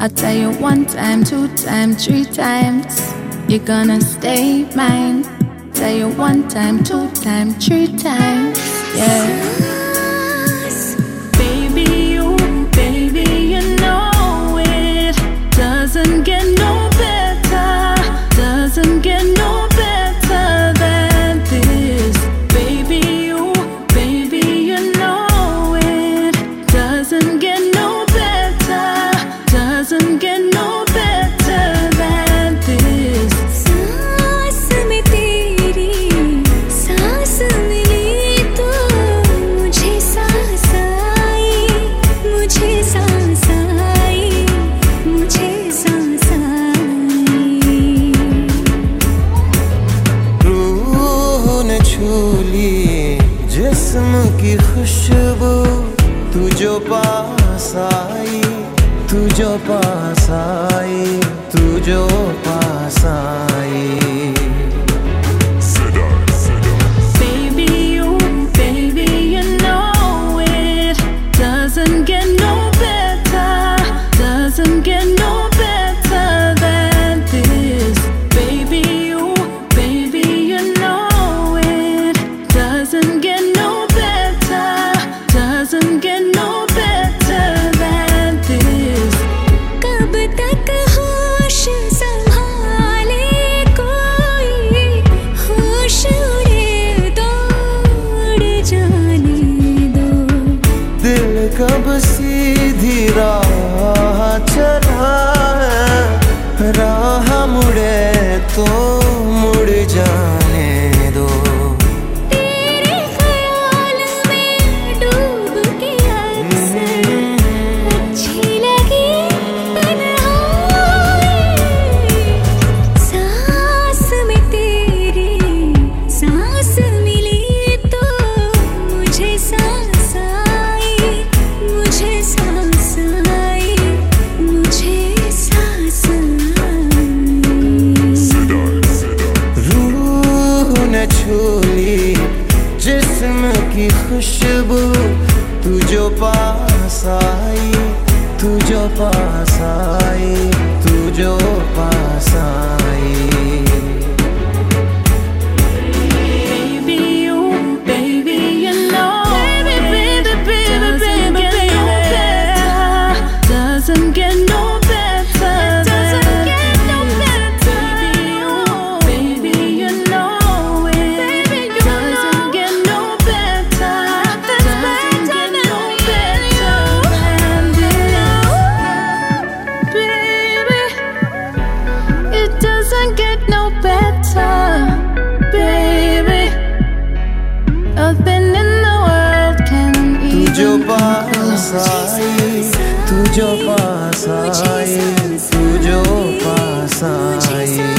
I tell you one time, two time, three times, you're gonna stay mine. Tell you one time, two time, three times, yeah. जिस्म की खुशबू, तू जो पास आई, तू जो पास आई, तू जो पास आई। राह राह मुड़े तो की खुशबू तू जो पास आई तू जो पास आई तू जो पास आई। पास आई तू जो पास आई तू जो पास आई।